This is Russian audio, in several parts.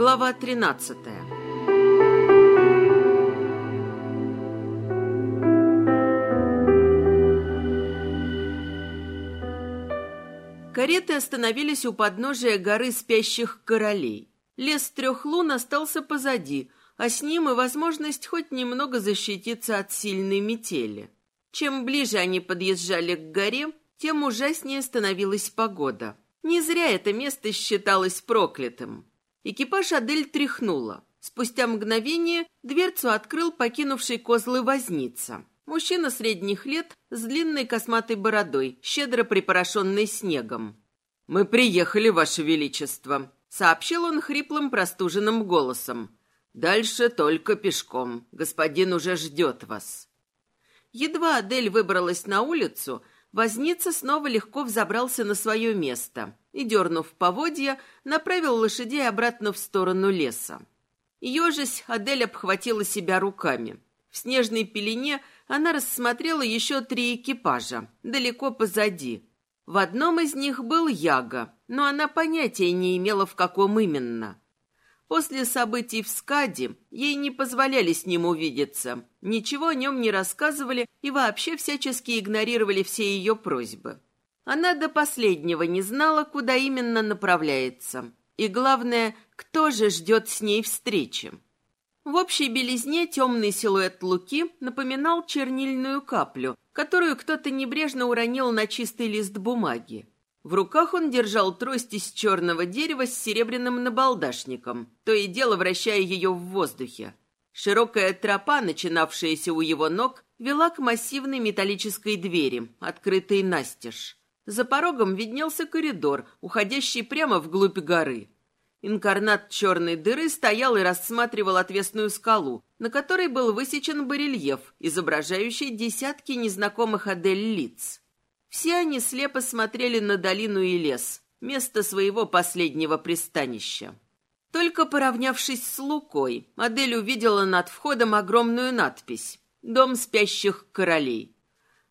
Глава 13 Кареты остановились у подножия горы спящих королей. Лес трех лун остался позади, а с ним и возможность хоть немного защититься от сильной метели. Чем ближе они подъезжали к горе, тем ужаснее становилась погода. Не зря это место считалось проклятым. Экипаж Адель тряхнула. Спустя мгновение дверцу открыл покинувший козлы возница. Мужчина средних лет с длинной косматой бородой, щедро припорошенной снегом. «Мы приехали, Ваше Величество», сообщил он хриплым простуженным голосом. «Дальше только пешком. Господин уже ждет вас». Едва Адель выбралась на улицу, возница снова легко взобрался на свое место и, дернув поводья, направил лошадей обратно в сторону леса. Ежась, Адель обхватила себя руками. В снежной пелене она рассмотрела еще три экипажа, далеко позади. В одном из них был Яга, но она понятия не имела, в каком именно. После событий в Скаде ей не позволяли с ним увидеться, ничего о нем не рассказывали и вообще всячески игнорировали все ее просьбы. Она до последнего не знала, куда именно направляется. И главное, кто же ждет с ней встречи. В общей белизне темный силуэт Луки напоминал чернильную каплю, которую кто-то небрежно уронил на чистый лист бумаги. В руках он держал трость из черного дерева с серебряным набалдашником, то и дело вращая ее в воздухе. Широкая тропа, начинавшаяся у его ног, вела к массивной металлической двери, открытой настежь. За порогом виднелся коридор, уходящий прямо вглубь горы. Инкарнат черной дыры стоял и рассматривал отвесную скалу, на которой был высечен барельеф, изображающий десятки незнакомых Адель лиц. Все они слепо смотрели на долину и лес, место своего последнего пристанища. Только поравнявшись с Лукой, Адель увидела над входом огромную надпись «Дом спящих королей».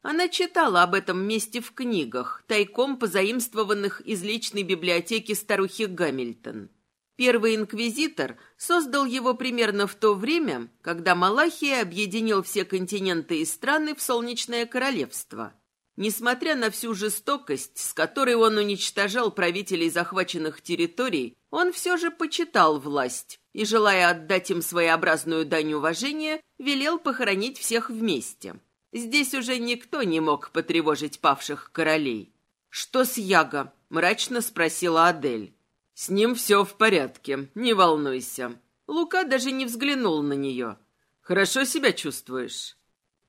Она читала об этом месте в книгах, тайком позаимствованных из личной библиотеки старухи Гамильтон. Первый инквизитор создал его примерно в то время, когда Малахия объединил все континенты и страны в Солнечное Королевство – Несмотря на всю жестокость, с которой он уничтожал правителей захваченных территорий, он все же почитал власть и, желая отдать им своеобразную дань уважения, велел похоронить всех вместе. Здесь уже никто не мог потревожить павших королей. «Что с Яго?» — мрачно спросила Адель. «С ним все в порядке, не волнуйся». Лука даже не взглянул на нее. «Хорошо себя чувствуешь?»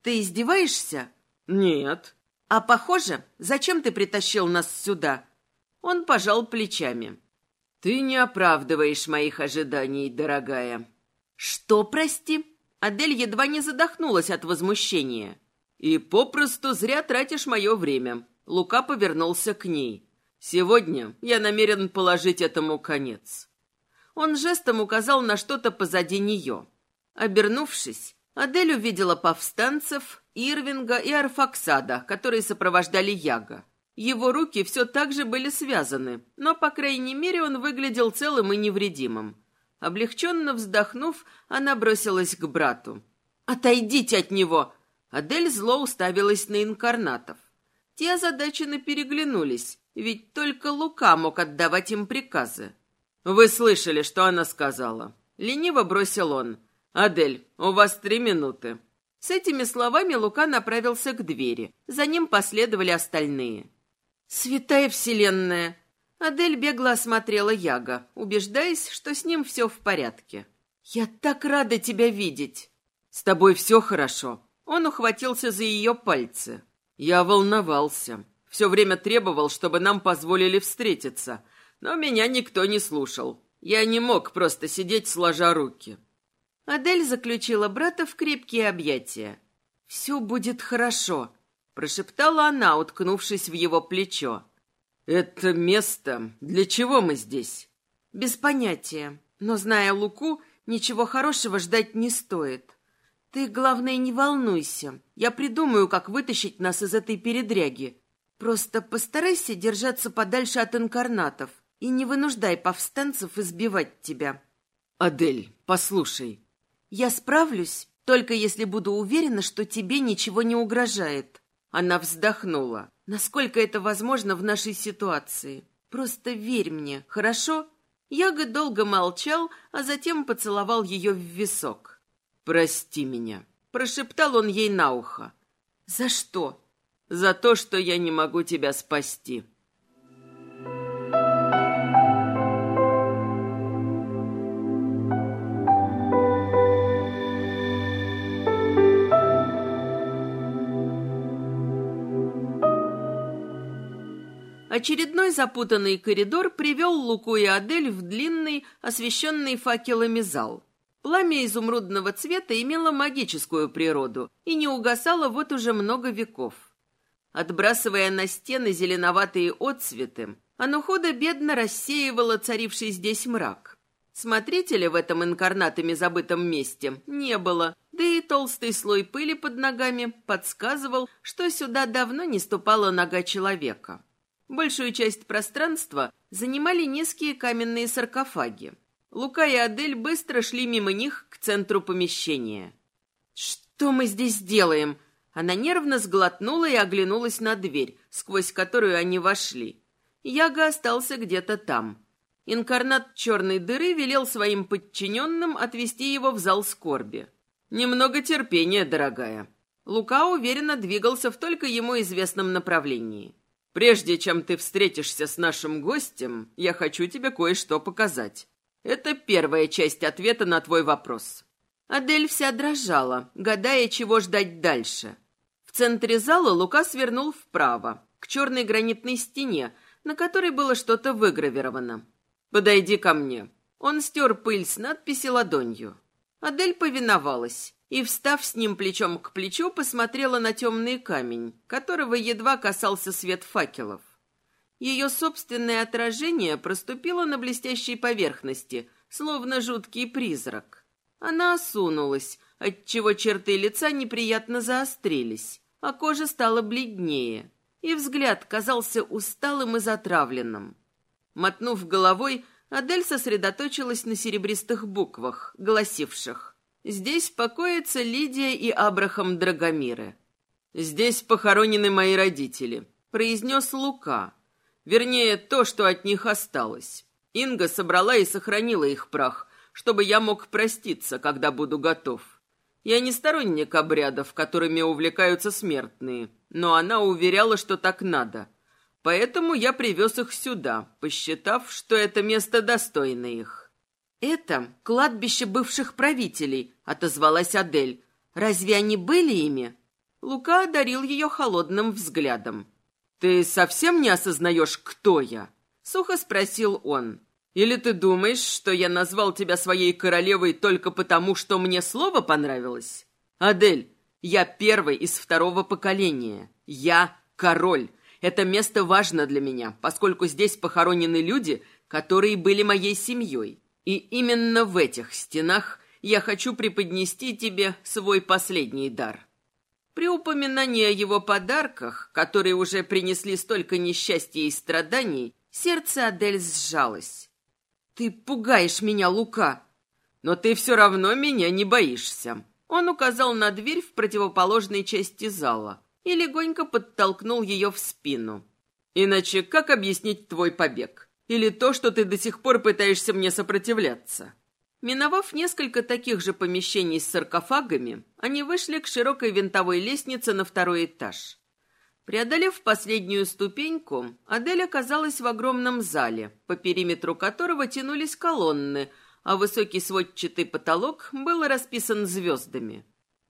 «Ты издеваешься?» «Нет», «А похоже, зачем ты притащил нас сюда?» Он пожал плечами. «Ты не оправдываешь моих ожиданий, дорогая». «Что, прости?» Адель едва не задохнулась от возмущения. «И попросту зря тратишь мое время». Лука повернулся к ней. «Сегодня я намерен положить этому конец». Он жестом указал на что-то позади нее. Обернувшись, Адель увидела повстанцев, Ирвинга и Арфаксада, которые сопровождали Яга. Его руки все так же были связаны, но, по крайней мере, он выглядел целым и невредимым. Облегченно вздохнув, она бросилась к брату. «Отойдите от него!» Адель зло уставилась на инкарнатов. Те озадаченно переглянулись, ведь только Лука мог отдавать им приказы. «Вы слышали, что она сказала?» Лениво бросил он. «Адель, у вас три минуты». С этими словами Лука направился к двери. За ним последовали остальные. «Святая Вселенная!» Адель бегло осмотрела Яга, убеждаясь, что с ним все в порядке. «Я так рада тебя видеть!» «С тобой все хорошо!» Он ухватился за ее пальцы. «Я волновался. Все время требовал, чтобы нам позволили встретиться, но меня никто не слушал. Я не мог просто сидеть сложа руки. Адель заключила брата в крепкие объятия. «Все будет хорошо», — прошептала она, уткнувшись в его плечо. «Это место... Для чего мы здесь?» «Без понятия. Но, зная Луку, ничего хорошего ждать не стоит. Ты, главное, не волнуйся. Я придумаю, как вытащить нас из этой передряги. Просто постарайся держаться подальше от инкарнатов и не вынуждай повстанцев избивать тебя». «Адель, послушай». «Я справлюсь, только если буду уверена, что тебе ничего не угрожает». Она вздохнула. «Насколько это возможно в нашей ситуации? Просто верь мне, хорошо?» Яга долго молчал, а затем поцеловал ее в висок. «Прости меня», — прошептал он ей на ухо. «За что?» «За то, что я не могу тебя спасти». Очередной запутанный коридор привел Луку и Адель в длинный, освещенный факелами зал. Пламя изумрудного цвета имело магическую природу и не угасало вот уже много веков. Отбрасывая на стены зеленоватые отцветы, оно худо-бедно рассеивало царивший здесь мрак. Смотрителя в этом инкарнатами забытом месте не было, да и толстый слой пыли под ногами подсказывал, что сюда давно не ступала нога человека. Большую часть пространства занимали низкие каменные саркофаги. Лука и Адель быстро шли мимо них к центру помещения. «Что мы здесь делаем?» Она нервно сглотнула и оглянулась на дверь, сквозь которую они вошли. Яга остался где-то там. Инкарнат черной дыры велел своим подчиненным отвести его в зал скорби. «Немного терпения, дорогая». Лука уверенно двигался в только ему известном направлении. Прежде чем ты встретишься с нашим гостем, я хочу тебе кое-что показать. Это первая часть ответа на твой вопрос. Адель вся дрожала, гадая, чего ждать дальше. В центре зала Лука свернул вправо, к черной гранитной стене, на которой было что-то выгравировано. «Подойди ко мне». Он стер пыль с надписи ладонью. Адель повиновалась и, встав с ним плечом к плечу, посмотрела на темный камень, которого едва касался свет факелов. Ее собственное отражение проступило на блестящей поверхности, словно жуткий призрак. Она осунулась, отчего черты лица неприятно заострились, а кожа стала бледнее, и взгляд казался усталым и затравленным. Мотнув головой, Адель сосредоточилась на серебристых буквах, гласивших Здесь покоятся Лидия и Абрахам Драгомиры. Здесь похоронены мои родители, произнес Лука. Вернее, то, что от них осталось. Инга собрала и сохранила их прах, чтобы я мог проститься, когда буду готов. Я не сторонник обрядов, которыми увлекаются смертные, но она уверяла, что так надо. Поэтому я привез их сюда, посчитав, что это место достойно их. «Это кладбище бывших правителей», — отозвалась Адель. «Разве они были ими?» Лука одарил ее холодным взглядом. «Ты совсем не осознаешь, кто я?» — сухо спросил он. «Или ты думаешь, что я назвал тебя своей королевой только потому, что мне слово понравилось? Адель, я первый из второго поколения. Я король. Это место важно для меня, поскольку здесь похоронены люди, которые были моей семьей. И именно в этих стенах я хочу преподнести тебе свой последний дар. При упоминании о его подарках, которые уже принесли столько несчастья и страданий, сердце Адель сжалось. «Ты пугаешь меня, Лука!» «Но ты все равно меня не боишься». Он указал на дверь в противоположной части зала и легонько подтолкнул ее в спину. «Иначе как объяснить твой побег? Или то, что ты до сих пор пытаешься мне сопротивляться?» Миновав несколько таких же помещений с саркофагами, они вышли к широкой винтовой лестнице на второй этаж. Преодолев последнюю ступеньку, Адель оказалась в огромном зале, по периметру которого тянулись колонны, а высокий сводчатый потолок был расписан звездами.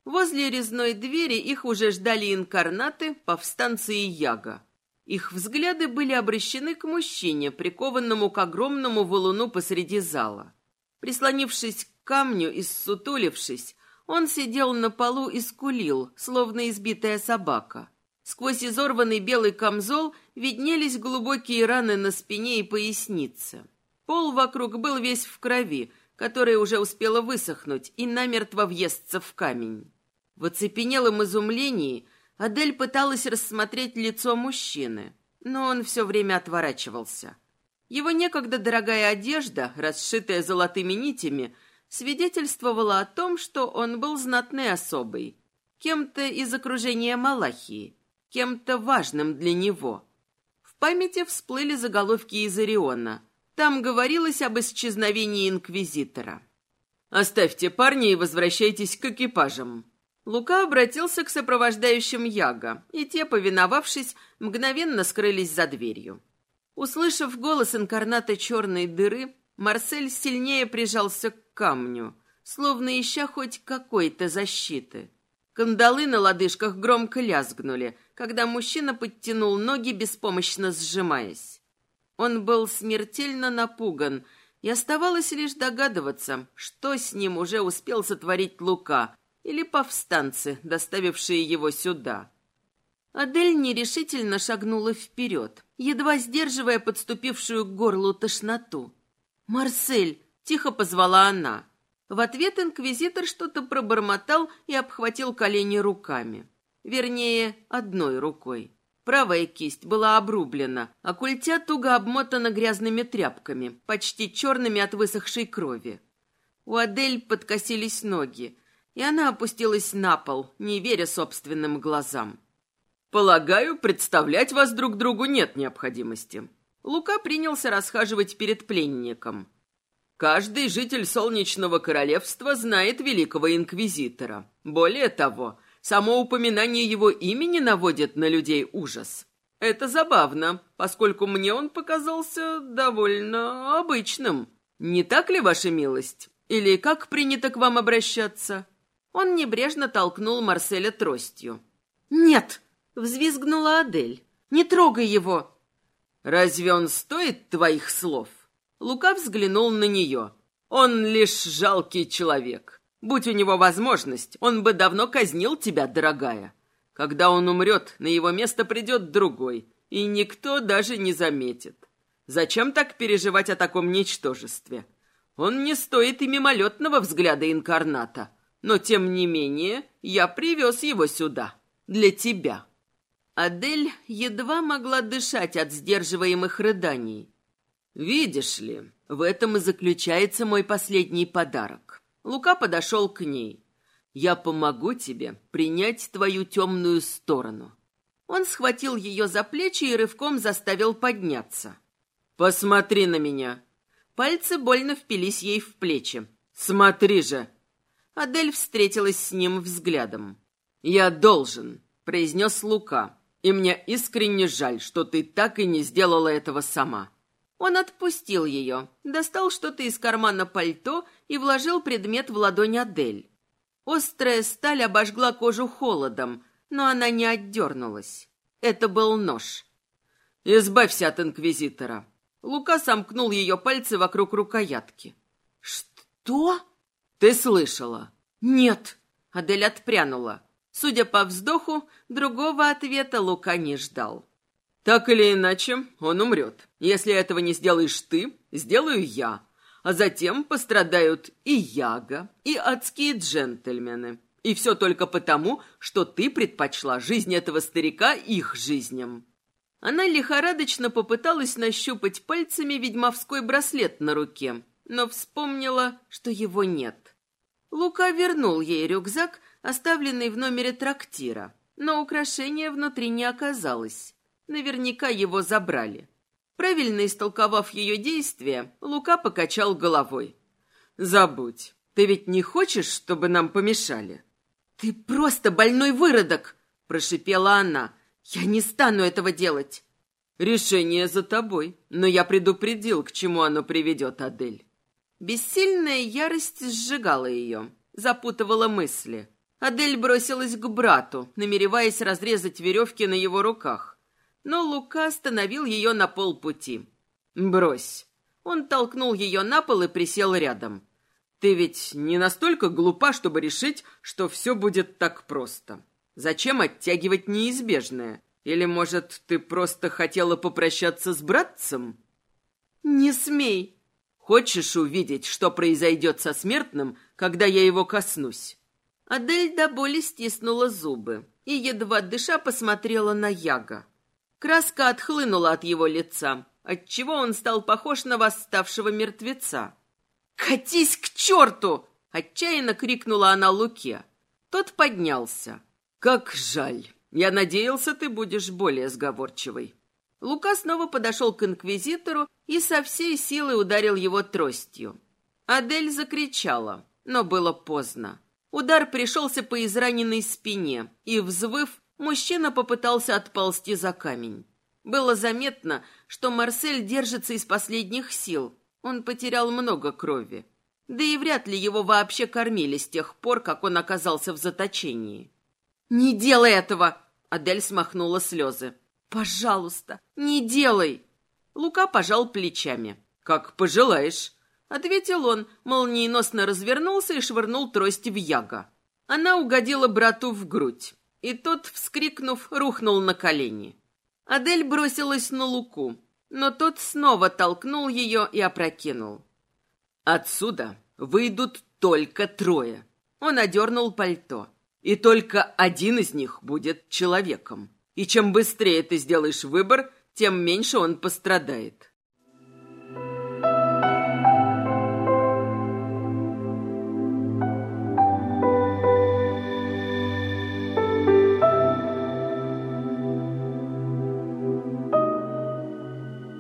Возле резной двери их уже ждали инкарнаты, повстанцы и яга. Их взгляды были обращены к мужчине, прикованному к огромному валуну посреди зала. Прислонившись к камню и ссутулившись, он сидел на полу и скулил, словно избитая собака. Сквозь изорванный белый камзол виднелись глубокие раны на спине и пояснице. Пол вокруг был весь в крови, которая уже успела высохнуть и намертво въесться в камень. В оцепенелом изумлении Адель пыталась рассмотреть лицо мужчины, но он все время отворачивался. Его некогда дорогая одежда, расшитая золотыми нитями, свидетельствовала о том, что он был знатной особой, кем-то из окружения Малахии, кем-то важным для него. В памяти всплыли заголовки из Ориона. Там говорилось об исчезновении инквизитора. «Оставьте парня и возвращайтесь к экипажам». Лука обратился к сопровождающим Яга, и те, повиновавшись, мгновенно скрылись за дверью. Услышав голос инкарната черной дыры, Марсель сильнее прижался к камню, словно ища хоть какой-то защиты. Кандалы на лодыжках громко лязгнули, когда мужчина подтянул ноги, беспомощно сжимаясь. Он был смертельно напуган, и оставалось лишь догадываться, что с ним уже успел сотворить Лука или повстанцы, доставившие его сюда. Адель нерешительно шагнула вперед, едва сдерживая подступившую к горлу тошноту. «Марсель!» — тихо позвала она. В ответ инквизитор что-то пробормотал и обхватил колени руками. Вернее, одной рукой. Правая кисть была обрублена, а культя туго обмотана грязными тряпками, почти черными от высохшей крови. У Адель подкосились ноги, и она опустилась на пол, не веря собственным глазам. «Полагаю, представлять вас друг другу нет необходимости». Лука принялся расхаживать перед пленником. «Каждый житель Солнечного Королевства знает великого инквизитора. Более того, само упоминание его имени наводит на людей ужас. Это забавно, поскольку мне он показался довольно обычным. Не так ли, ваша милость? Или как принято к вам обращаться?» Он небрежно толкнул Марселя тростью. «Нет!» Взвизгнула Адель. «Не трогай его!» «Разве он стоит твоих слов?» Лука взглянул на нее. «Он лишь жалкий человек. Будь у него возможность, он бы давно казнил тебя, дорогая. Когда он умрет, на его место придет другой, и никто даже не заметит. Зачем так переживать о таком ничтожестве? Он не стоит и мимолетного взгляда инкарната, но, тем не менее, я привез его сюда, для тебя». Адель едва могла дышать от сдерживаемых рыданий. «Видишь ли, в этом и заключается мой последний подарок». Лука подошел к ней. «Я помогу тебе принять твою темную сторону». Он схватил ее за плечи и рывком заставил подняться. «Посмотри на меня!» Пальцы больно впились ей в плечи. «Смотри же!» Адель встретилась с ним взглядом. «Я должен», — произнес Лука. И мне искренне жаль, что ты так и не сделала этого сама». Он отпустил ее, достал что-то из кармана пальто и вложил предмет в ладонь Адель. Острая сталь обожгла кожу холодом, но она не отдернулась. Это был нож. «Избавься от инквизитора». Лука сомкнул ее пальцы вокруг рукоятки. «Что?» «Ты слышала?» «Нет». Адель отпрянула. Судя по вздоху, другого ответа Лука не ждал. «Так или иначе, он умрет. Если этого не сделаешь ты, сделаю я. А затем пострадают и Яга, и адские джентльмены. И все только потому, что ты предпочла жизнь этого старика их жизням». Она лихорадочно попыталась нащупать пальцами ведьмовской браслет на руке, но вспомнила, что его нет. Лука вернул ей рюкзак, оставленный в номере трактира, но украшения внутри не оказалось. Наверняка его забрали. Правильно истолковав ее действия, Лука покачал головой. «Забудь. Ты ведь не хочешь, чтобы нам помешали?» «Ты просто больной выродок!» – прошипела она. «Я не стану этого делать!» «Решение за тобой, но я предупредил, к чему оно приведет, Адель». Бессильная ярость сжигала ее, запутывала мысли. Адель бросилась к брату, намереваясь разрезать веревки на его руках. Но Лука остановил ее на полпути. «Брось». Он толкнул ее на пол и присел рядом. «Ты ведь не настолько глупа, чтобы решить, что все будет так просто. Зачем оттягивать неизбежное? Или, может, ты просто хотела попрощаться с братцем?» «Не смей!» «Хочешь увидеть, что произойдет со смертным, когда я его коснусь?» Адель до боли стиснула зубы и, едва дыша, посмотрела на Яга. Краска отхлынула от его лица, отчего он стал похож на восставшего мертвеца. «Катись к черту!» — отчаянно крикнула она Луке. Тот поднялся. «Как жаль! Я надеялся, ты будешь более сговорчивой». Лука снова подошел к инквизитору и со всей силы ударил его тростью. Адель закричала, но было поздно. Удар пришелся по израненной спине, и, взвыв, мужчина попытался отползти за камень. Было заметно, что Марсель держится из последних сил. Он потерял много крови. Да и вряд ли его вообще кормили с тех пор, как он оказался в заточении. «Не делай этого!» — Адель смахнула слезы. «Пожалуйста, не делай!» Лука пожал плечами. «Как пожелаешь», — ответил он, молниеносно развернулся и швырнул трость в Яга. Она угодила брату в грудь, и тот, вскрикнув, рухнул на колени. Адель бросилась на Луку, но тот снова толкнул ее и опрокинул. «Отсюда выйдут только трое». Он одернул пальто. «И только один из них будет человеком». И чем быстрее ты сделаешь выбор, тем меньше он пострадает.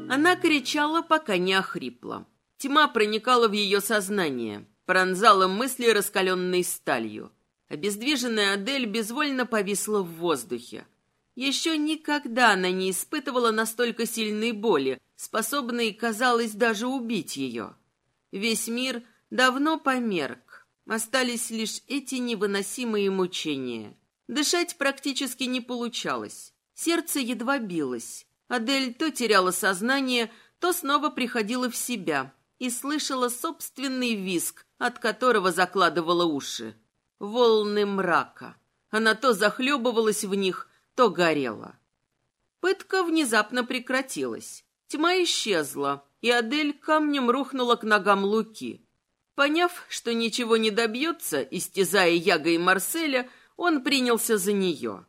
Она кричала, пока не охрипла. Тьма проникала в ее сознание, пронзала мысли раскаленной сталью. Обездвиженная Адель безвольно повисла в воздухе. Еще никогда она не испытывала настолько сильной боли, способной, казалось, даже убить ее. Весь мир давно померк. Остались лишь эти невыносимые мучения. Дышать практически не получалось. Сердце едва билось. Адель то теряла сознание, то снова приходила в себя и слышала собственный виск, от которого закладывала уши. Волны мрака. Она то захлебывалась в них, то горело. Пытка внезапно прекратилась. Тьма исчезла, и Адель камнем рухнула к ногам Луки. Поняв, что ничего не добьется, истязая Яга и Марселя, он принялся за нее.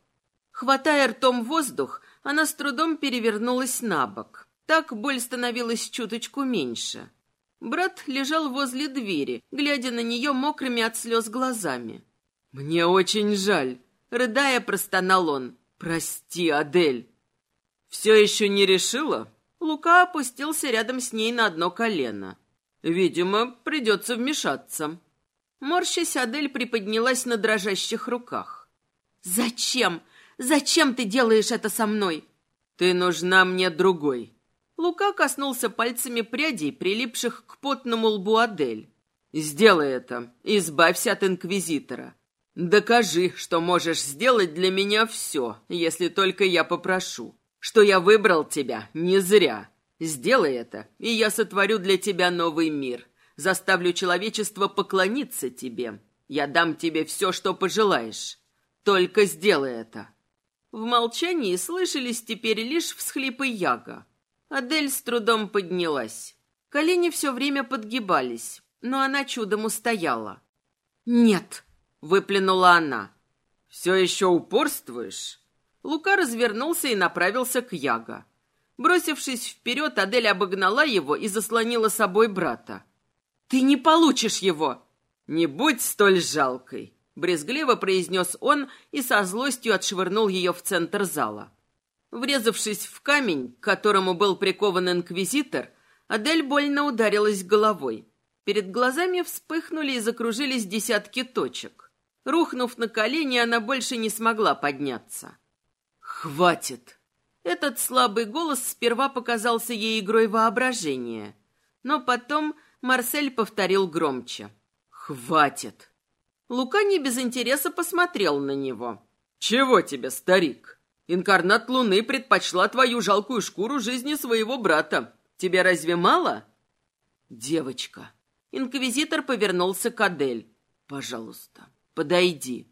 Хватая ртом воздух, она с трудом перевернулась на бок. Так боль становилась чуточку меньше. Брат лежал возле двери, глядя на нее мокрыми от слез глазами. «Мне очень жаль», — рыдая, простонал он. «Прости, Адель». «Все еще не решила?» Лука опустился рядом с ней на одно колено. «Видимо, придется вмешаться». Морщась, Адель приподнялась на дрожащих руках. «Зачем? Зачем ты делаешь это со мной?» «Ты нужна мне другой». Лука коснулся пальцами прядей, прилипших к потному лбу Адель. «Сделай это. Избавься от Инквизитора. Докажи, что можешь сделать для меня все, если только я попрошу. Что я выбрал тебя не зря. Сделай это, и я сотворю для тебя новый мир. Заставлю человечество поклониться тебе. Я дам тебе все, что пожелаешь. Только сделай это». В молчании слышались теперь лишь всхлипы Яга. Адель с трудом поднялась. Колени все время подгибались, но она чудом устояла. «Нет», выплюнула она. «Все еще упорствуешь?» Лука развернулся и направился к Яго. Бросившись вперед, Адель обогнала его и заслонила собой брата. «Ты не получишь его!» «Не будь столь жалкой!» Брезгливо произнес он и со злостью отшвырнул ее в центр зала. Врезавшись в камень, к которому был прикован инквизитор, Адель больно ударилась головой. Перед глазами вспыхнули и закружились десятки точек. Рухнув на колени, она больше не смогла подняться. «Хватит!» Этот слабый голос сперва показался ей игрой воображения, но потом Марсель повторил громче. «Хватит!» Лука не без интереса посмотрел на него. «Чего тебе, старик? Инкарнат Луны предпочла твою жалкую шкуру жизни своего брата. Тебе разве мало?» «Девочка!» Инквизитор повернулся к Адель. «Пожалуйста, Подойди».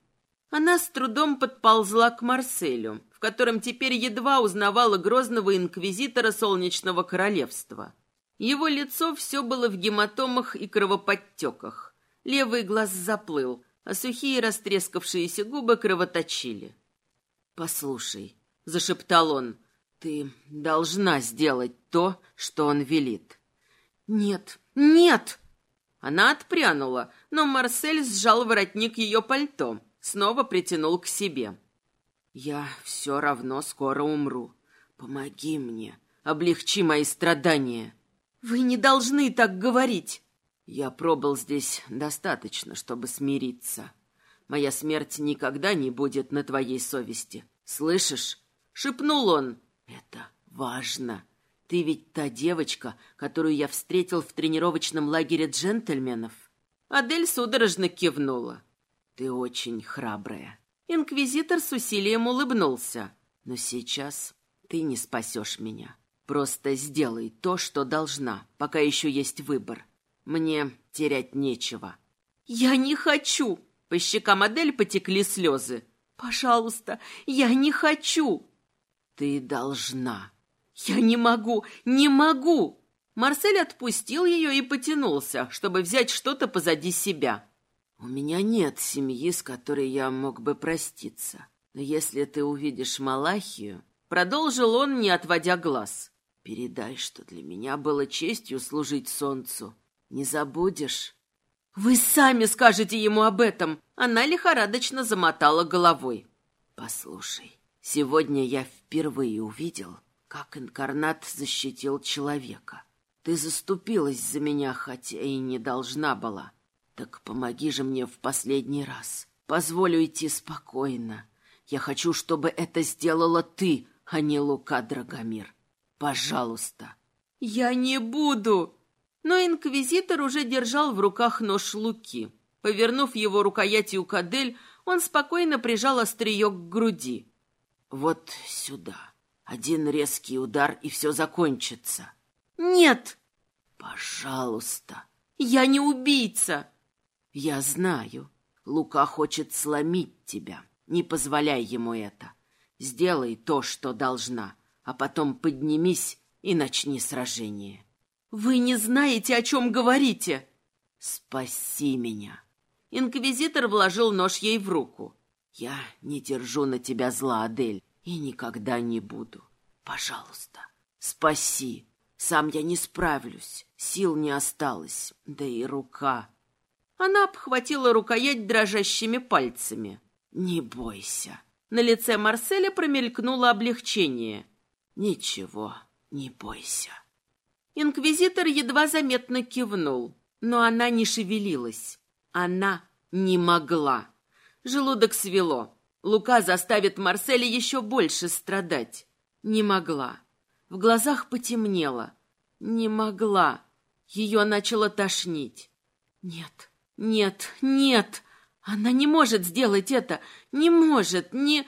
Она с трудом подползла к Марселю, в котором теперь едва узнавала грозного инквизитора Солнечного Королевства. Его лицо все было в гематомах и кровоподтеках. Левый глаз заплыл, а сухие растрескавшиеся губы кровоточили. «Послушай», — зашептал он, — Ты должна сделать то, что он велит. Нет, нет! Она отпрянула, но Марсель сжал воротник ее пальто, снова притянул к себе. Я все равно скоро умру. Помоги мне, облегчи мои страдания. Вы не должны так говорить. Я пробыл здесь достаточно, чтобы смириться. Моя смерть никогда не будет на твоей совести. Слышишь? Шепнул он. Это важно. Ты ведь та девочка, которую я встретил в тренировочном лагере джентльменов. Адель судорожно кивнула. Ты очень храбрая. Инквизитор с усилием улыбнулся. Но сейчас ты не спасешь меня. Просто сделай то, что должна, пока еще есть выбор. Мне терять нечего. Я не хочу. По щекам Адель потекли слезы. Пожалуйста, я не хочу. Ты должна. Я не могу, не могу. Марсель отпустил ее и потянулся, чтобы взять что-то позади себя. У меня нет семьи, с которой я мог бы проститься. Но если ты увидишь Малахию, продолжил он, не отводя глаз, передай, что для меня было честью служить солнцу. Не забудешь? Вы сами скажете ему об этом. Она лихорадочно замотала головой. Послушай, сегодня я впервые увидел, как инкарнат защитил человека. Ты заступилась за меня, хотя и не должна была. Так помоги же мне в последний раз. Позволю идти спокойно. Я хочу, чтобы это сделала ты, а не Лука Драгомир. Пожалуйста. Я не буду. Но инквизитор уже держал в руках нож Луки. Повернув его рукоятью кадель, он спокойно прижал острие к груди. Вот сюда. Один резкий удар, и все закончится. Нет! Пожалуйста. Я не убийца. Я знаю. Лука хочет сломить тебя. Не позволяй ему это. Сделай то, что должна, а потом поднимись и начни сражение. Вы не знаете, о чем говорите. Спаси меня. Инквизитор вложил нож ей в руку. Я не держу на тебя зла, Адель и никогда не буду. Пожалуйста, спаси. Сам я не справлюсь, сил не осталось, да и рука. Она обхватила рукоять дрожащими пальцами. Не бойся. На лице Марселя промелькнуло облегчение. Ничего, не бойся. Инквизитор едва заметно кивнул, но она не шевелилась. Она не могла. Желудок свело. Лука заставит Марселя еще больше страдать. Не могла. В глазах потемнело. Не могла. Ее начало тошнить. Нет, нет, нет. Она не может сделать это. Не может, не...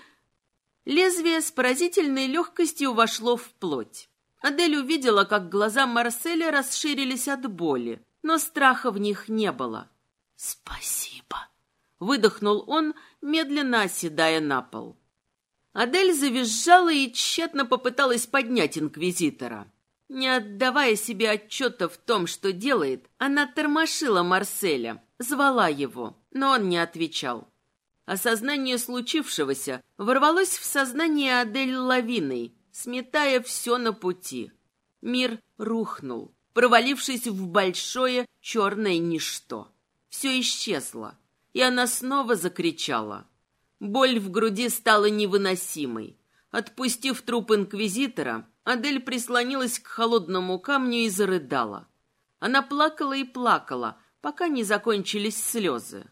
Лезвие с поразительной легкостью вошло в плоть. Адель увидела, как глаза Марселя расширились от боли, но страха в них не было. «Спасибо!» Выдохнул он, медленно оседая на пол. Адель завизжала и тщетно попыталась поднять инквизитора. Не отдавая себе отчета в том, что делает, она тормошила Марселя, звала его, но он не отвечал. Осознание случившегося ворвалось в сознание Адель лавиной, сметая все на пути. Мир рухнул, провалившись в большое черное ничто. Все исчезло и она снова закричала. Боль в груди стала невыносимой. Отпустив труп инквизитора, Адель прислонилась к холодному камню и зарыдала. Она плакала и плакала, пока не закончились слезы.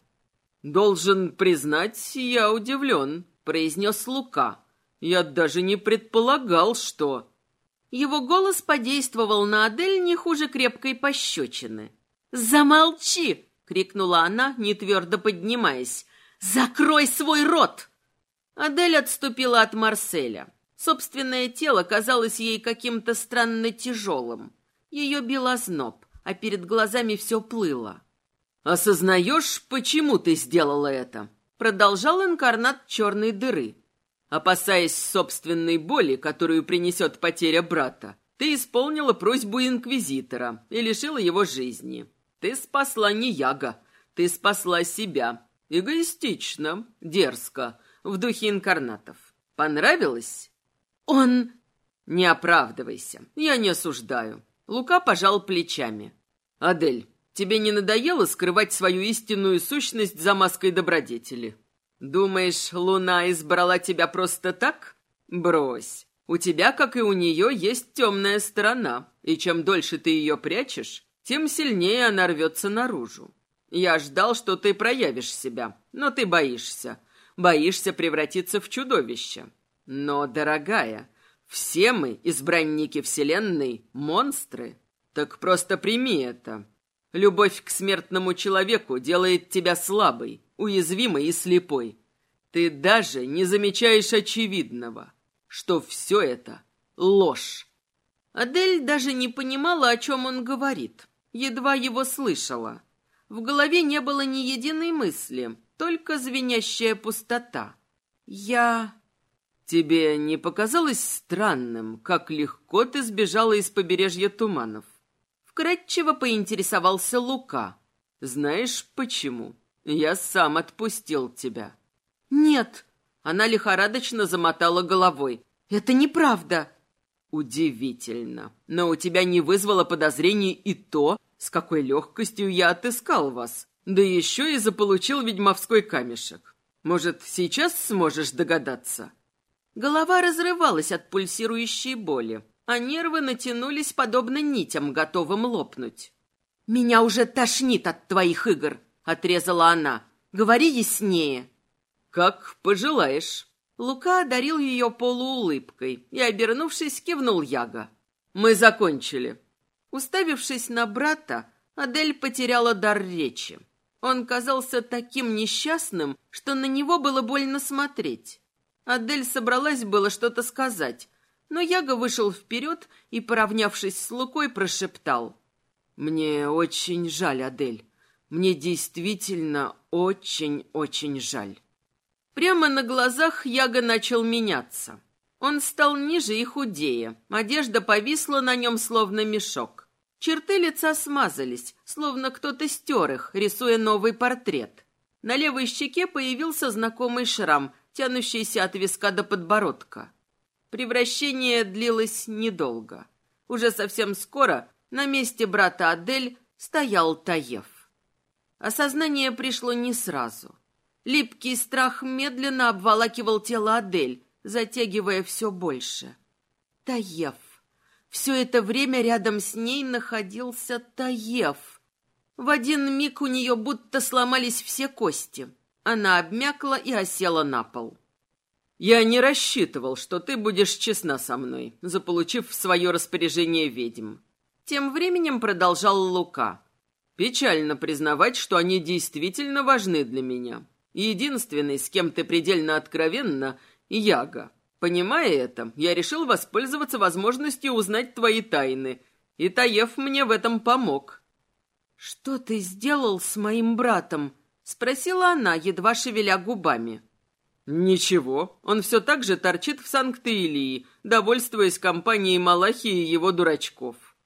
«Должен признать, я удивлен», — произнес Лука. «Я даже не предполагал, что...» Его голос подействовал на Адель не хуже крепкой пощечины. «Замолчи!» Крикнула она, не твердо поднимаясь. «Закрой свой рот!» Адель отступила от Марселя. Собственное тело казалось ей каким-то странно тяжелым. Ее бил озноб, а перед глазами все плыло. «Осознаешь, почему ты сделала это?» Продолжал инкарнат черной дыры. Опасаясь собственной боли, которую принесет потеря брата, ты исполнила просьбу инквизитора и лишила его жизни. Ты спасла не Яга, ты спасла себя. Эгоистично, дерзко, в духе инкарнатов. Понравилось? Он... Не оправдывайся, я не осуждаю. Лука пожал плечами. Адель, тебе не надоело скрывать свою истинную сущность за маской добродетели? Думаешь, Луна избрала тебя просто так? Брось. У тебя, как и у нее, есть темная сторона, и чем дольше ты ее прячешь, тем сильнее она рвется наружу. Я ждал, что ты проявишь себя, но ты боишься. Боишься превратиться в чудовище. Но, дорогая, все мы, избранники Вселенной, монстры. Так просто прими это. Любовь к смертному человеку делает тебя слабой, уязвимой и слепой. Ты даже не замечаешь очевидного, что все это ложь. Адель даже не понимала, о чем он говорит. Едва его слышала. В голове не было ни единой мысли, только звенящая пустота. Я... Тебе не показалось странным, как легко ты сбежала из побережья туманов? Вкратчиво поинтересовался Лука. Знаешь почему? Я сам отпустил тебя. Нет. Она лихорадочно замотала головой. Это неправда. Удивительно. Но у тебя не вызвало подозрений и то, с какой легкостью я отыскал вас. Да еще и заполучил ведьмовской камешек. Может, сейчас сможешь догадаться?» Голова разрывалась от пульсирующей боли, а нервы натянулись подобно нитям, готовым лопнуть. «Меня уже тошнит от твоих игр», — отрезала она. «Говори яснее». «Как пожелаешь». Лука одарил ее полуулыбкой и, обернувшись, кивнул Яга. «Мы закончили». Уставившись на брата, Адель потеряла дар речи. Он казался таким несчастным, что на него было больно смотреть. Адель собралась было что-то сказать, но Яга вышел вперед и, поравнявшись с Лукой, прошептал. «Мне очень жаль, Адель. Мне действительно очень-очень жаль». Прямо на глазах Яга начал меняться. Он стал ниже и худее. Одежда повисла на нем, словно мешок. Черты лица смазались, словно кто-то стер их, рисуя новый портрет. На левой щеке появился знакомый шрам, тянущийся от виска до подбородка. Превращение длилось недолго. Уже совсем скоро на месте брата Адель стоял Таев. Осознание пришло не сразу. Липкий страх медленно обволакивал тело Адель, затягивая все больше. Таев. Все это время рядом с ней находился Таев. В один миг у нее будто сломались все кости. Она обмякла и осела на пол. «Я не рассчитывал, что ты будешь честна со мной, заполучив в свое распоряжение ведьм». Тем временем продолжал Лука. «Печально признавать, что они действительно важны для меня. Единственный, с кем ты предельно откровенна, — Яга. Понимая это, я решил воспользоваться возможностью узнать твои тайны, и Таев мне в этом помог. «Что ты сделал с моим братом?» — спросила она, едва шевеля губами. «Ничего, он все так же торчит в Санкт-Илии, довольствуясь компанией Малахи и его дурачков».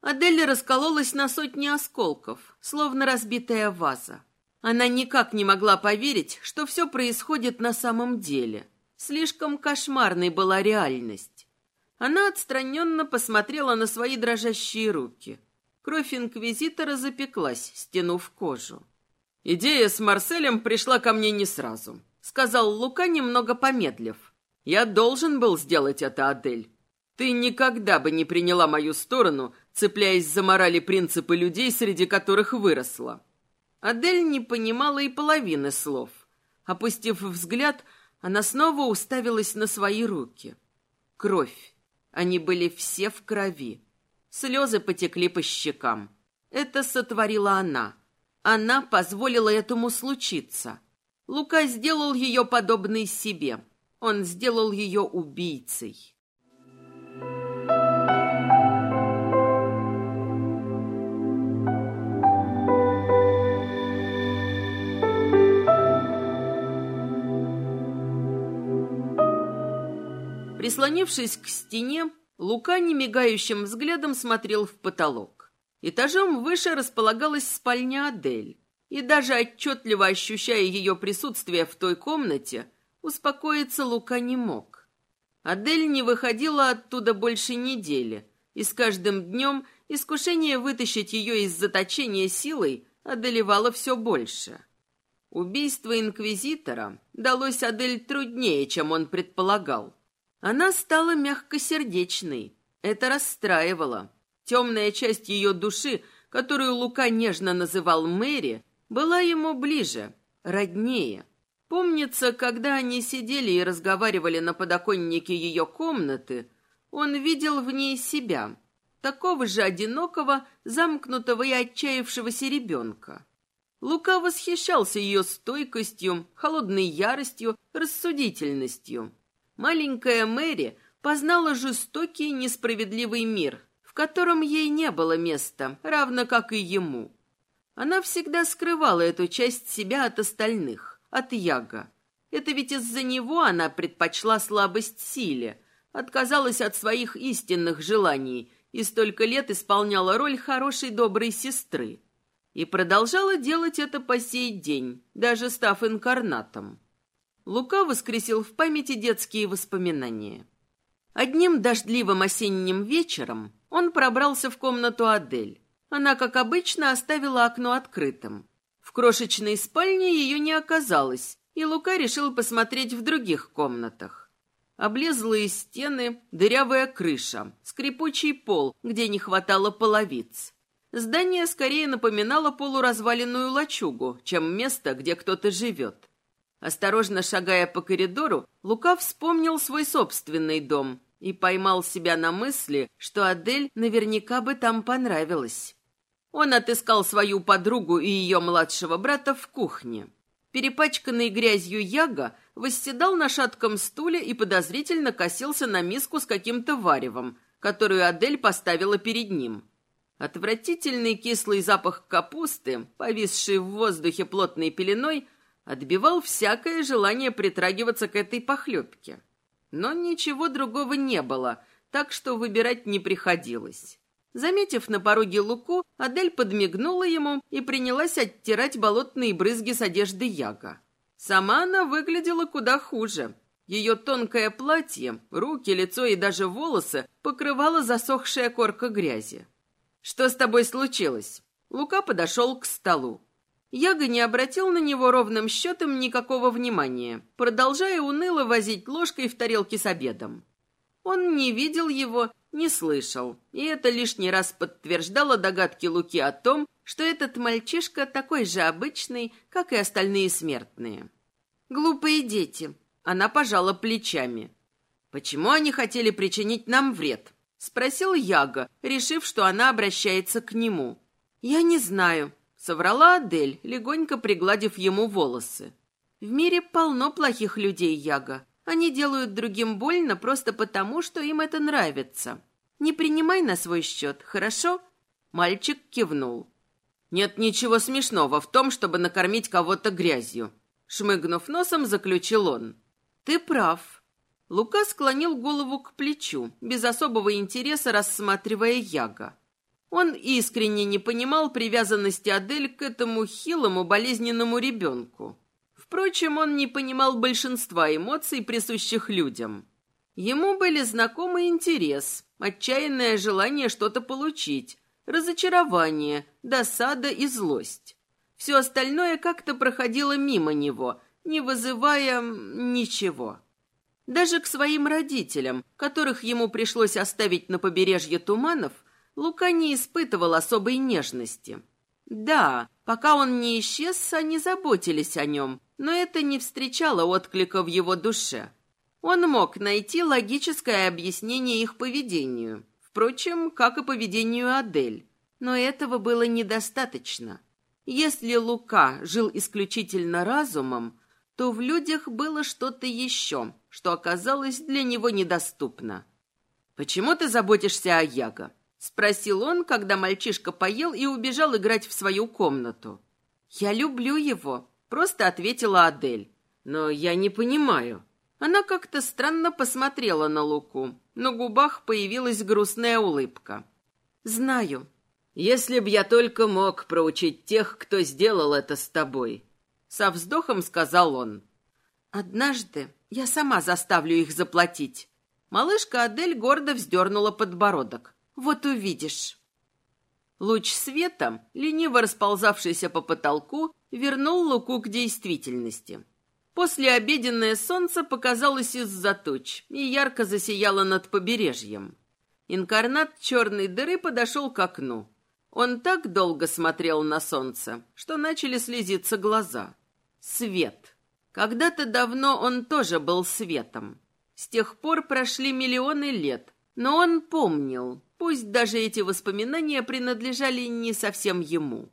Адель раскололась на сотни осколков, словно разбитая ваза. Она никак не могла поверить, что все происходит на самом деле — Слишком кошмарной была реальность. Она отстраненно посмотрела на свои дрожащие руки. Кровь инквизитора запеклась, стянув кожу. «Идея с Марселем пришла ко мне не сразу», — сказал Лука, немного помедлив. «Я должен был сделать это, Адель. Ты никогда бы не приняла мою сторону, цепляясь за морали принципы людей, среди которых выросла». Адель не понимала и половины слов. Опустив взгляд, она снова уставилась на свои руки. Кровь. Они были все в крови. Слезы потекли по щекам. Это сотворила она. Она позволила этому случиться. Лука сделал ее подобной себе. Он сделал ее убийцей. Прислонившись к стене, Лука немигающим взглядом смотрел в потолок. Этажом выше располагалась спальня Адель, и даже отчетливо ощущая ее присутствие в той комнате, успокоиться Лука не мог. Адель не выходила оттуда больше недели, и с каждым днем искушение вытащить ее из заточения силой одолевало все больше. Убийство инквизитора далось Адель труднее, чем он предполагал. Она стала мягкосердечной. Это расстраивало. Темная часть ее души, которую Лука нежно называл Мэри, была ему ближе, роднее. Помнится, когда они сидели и разговаривали на подоконнике ее комнаты, он видел в ней себя, такого же одинокого, замкнутого и отчаявшегося ребенка. Лука восхищался ее стойкостью, холодной яростью, рассудительностью. Маленькая Мэри познала жестокий, несправедливый мир, в котором ей не было места, равно как и ему. Она всегда скрывала эту часть себя от остальных, от Яга. Это ведь из-за него она предпочла слабость силе, отказалась от своих истинных желаний и столько лет исполняла роль хорошей доброй сестры. И продолжала делать это по сей день, даже став инкарнатом. Лука воскресил в памяти детские воспоминания. Одним дождливым осенним вечером он пробрался в комнату Адель. Она, как обычно, оставила окно открытым. В крошечной спальне ее не оказалось, и Лука решил посмотреть в других комнатах. Облезлые стены, дырявая крыша, скрипучий пол, где не хватало половиц. Здание скорее напоминало полуразваленную лачугу, чем место, где кто-то живет. Осторожно шагая по коридору, Лука вспомнил свой собственный дом и поймал себя на мысли, что Адель наверняка бы там понравилась. Он отыскал свою подругу и ее младшего брата в кухне. Перепачканный грязью Яга восседал на шатком стуле и подозрительно косился на миску с каким-то варевом, которую Адель поставила перед ним. Отвратительный кислый запах капусты, повисший в воздухе плотной пеленой, отбивал всякое желание притрагиваться к этой похлебке. Но ничего другого не было, так что выбирать не приходилось. Заметив на пороге Луку, Адель подмигнула ему и принялась оттирать болотные брызги с одежды Яга. Сама она выглядела куда хуже. Ее тонкое платье, руки, лицо и даже волосы покрывала засохшая корка грязи. «Что с тобой случилось?» Лука подошел к столу. Яга не обратил на него ровным счетом никакого внимания, продолжая уныло возить ложкой в тарелке с обедом. Он не видел его не слышал, и это лишний раз подтверждало догадки Луки о том, что этот мальчишка такой же обычный, как и остальные смертные. «Глупые дети!» Она пожала плечами. «Почему они хотели причинить нам вред?» Спросил Яга, решив, что она обращается к нему. «Я не знаю», — соврала Адель, легонько пригладив ему волосы. «В мире полно плохих людей, Яга. Они делают другим больно просто потому, что им это нравится. Не принимай на свой счет, хорошо?» Мальчик кивнул. «Нет ничего смешного в том, чтобы накормить кого-то грязью», шмыгнув носом, заключил он. «Ты прав». Лука склонил голову к плечу, без особого интереса рассматривая Яга. Он искренне не понимал привязанности Адель к этому хилому болезненному ребенку. Впрочем, он не понимал большинства эмоций, присущих людям. Ему были знакомы интерес, отчаянное желание что-то получить, разочарование, досада и злость. Все остальное как-то проходило мимо него, не вызывая ничего. Даже к своим родителям, которых ему пришлось оставить на побережье туманов, Лука не испытывал особой нежности. Да, пока он не исчез, они заботились о нем, но это не встречало отклика в его душе. Он мог найти логическое объяснение их поведению, впрочем, как и поведению Адель. Но этого было недостаточно. Если Лука жил исключительно разумом, то в людях было что-то еще, что оказалось для него недоступно. «Почему ты заботишься о Яго?» — спросил он, когда мальчишка поел и убежал играть в свою комнату. «Я люблю его», Просто ответила Адель. Но я не понимаю. Она как-то странно посмотрела на Луку. На губах появилась грустная улыбка. Знаю. Если б я только мог проучить тех, кто сделал это с тобой. Со вздохом сказал он. Однажды я сама заставлю их заплатить. Малышка Адель гордо вздернула подбородок. «Вот увидишь». Луч света, лениво расползавшийся по потолку, вернул Луку к действительности. После обеденное солнце показалось из-за туч и ярко засияло над побережьем. Инкарнат черной дыры подошел к окну. Он так долго смотрел на солнце, что начали слезиться глаза. Свет. Когда-то давно он тоже был светом. С тех пор прошли миллионы лет, но он помнил, пусть даже эти воспоминания принадлежали не совсем ему.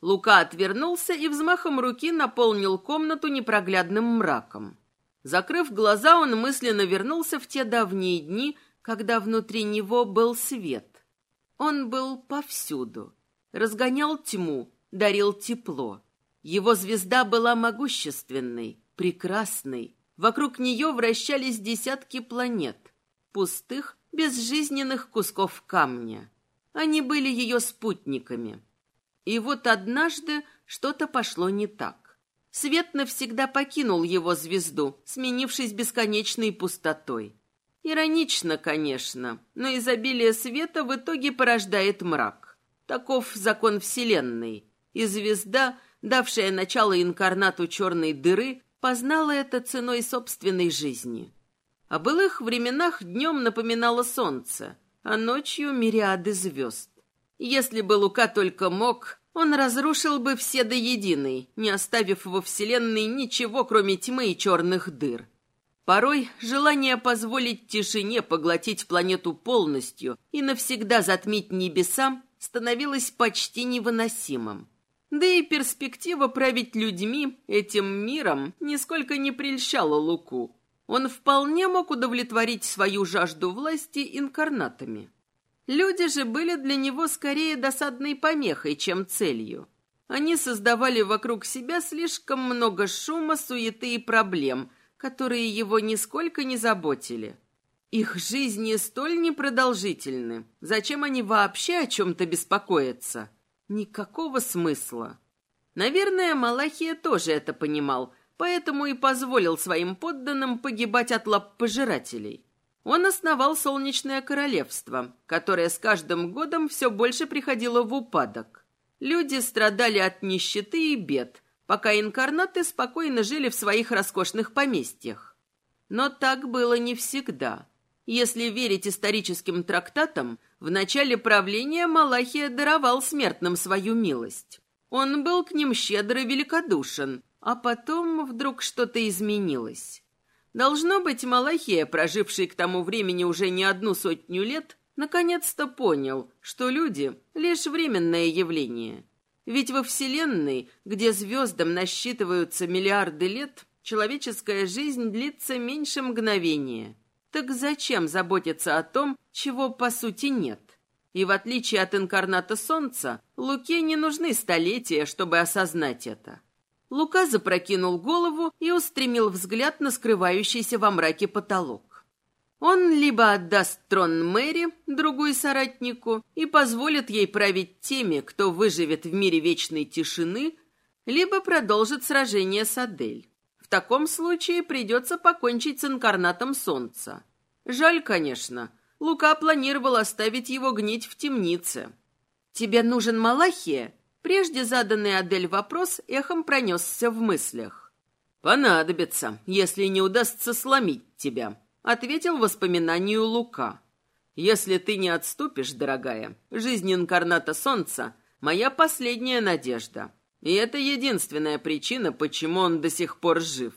Лука отвернулся и взмахом руки наполнил комнату непроглядным мраком. Закрыв глаза, он мысленно вернулся в те давние дни, когда внутри него был свет. Он был повсюду. Разгонял тьму, дарил тепло. Его звезда была могущественной, прекрасной, Вокруг нее вращались десятки планет, пустых, безжизненных кусков камня. Они были ее спутниками. И вот однажды что-то пошло не так. Свет навсегда покинул его звезду, сменившись бесконечной пустотой. Иронично, конечно, но изобилие света в итоге порождает мрак. Таков закон Вселенной. И звезда, давшая начало инкарнату черной дыры, познала это ценой собственной жизни. О былых временах днем напоминало солнце, а ночью мириады звезд. Если бы Лука только мог, он разрушил бы все до единой, не оставив во Вселенной ничего, кроме тьмы и черных дыр. Порой желание позволить тишине поглотить планету полностью и навсегда затмить небесам становилось почти невыносимым. Да и перспектива править людьми, этим миром, нисколько не прельщала Луку. Он вполне мог удовлетворить свою жажду власти инкарнатами. Люди же были для него скорее досадной помехой, чем целью. Они создавали вокруг себя слишком много шума, суеты и проблем, которые его нисколько не заботили. Их жизни столь непродолжительны. Зачем они вообще о чем-то беспокоятся? Никакого смысла. Наверное, Малахия тоже это понимал, поэтому и позволил своим подданным погибать от лап пожирателей. Он основал Солнечное Королевство, которое с каждым годом все больше приходило в упадок. Люди страдали от нищеты и бед, пока инкарнаты спокойно жили в своих роскошных поместьях. Но так было не всегда. Если верить историческим трактатам, в начале правления Малахия даровал смертным свою милость. Он был к ним щедр и великодушен, а потом вдруг что-то изменилось. Должно быть, Малахия, проживший к тому времени уже не одну сотню лет, наконец-то понял, что люди — лишь временное явление. Ведь во Вселенной, где звездам насчитываются миллиарды лет, человеческая жизнь длится меньше мгновения — так зачем заботиться о том, чего по сути нет? И в отличие от инкарната Солнца, Луке не нужны столетия, чтобы осознать это. Лука запрокинул голову и устремил взгляд на скрывающийся во мраке потолок. Он либо отдаст трон Мэри, другую соратнику, и позволит ей править теми, кто выживет в мире вечной тишины, либо продолжит сражение с Адель. В таком случае придется покончить с инкарнатом Солнца. Жаль, конечно. Лука планировал оставить его гнить в темнице. «Тебе нужен Малахия?» Прежде заданный Адель вопрос эхом пронесся в мыслях. «Понадобится, если не удастся сломить тебя», — ответил воспоминанию Лука. «Если ты не отступишь, дорогая, жизнь инкарната Солнца — моя последняя надежда. И это единственная причина, почему он до сих пор жив.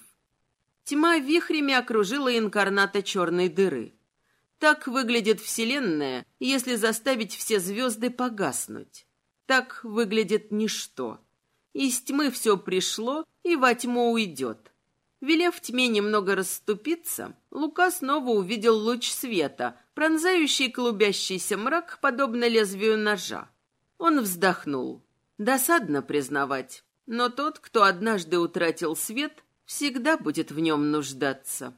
Тьма вихрями окружила инкарната черной дыры. Так выглядит Вселенная, если заставить все звезды погаснуть. Так выглядит ничто. Из тьмы все пришло, и во тьму уйдет. Велев тьме немного расступиться, Лука снова увидел луч света, пронзающий клубящийся мрак, подобно лезвию ножа. Он вздохнул. Досадно признавать, но тот, кто однажды утратил свет, всегда будет в нем нуждаться.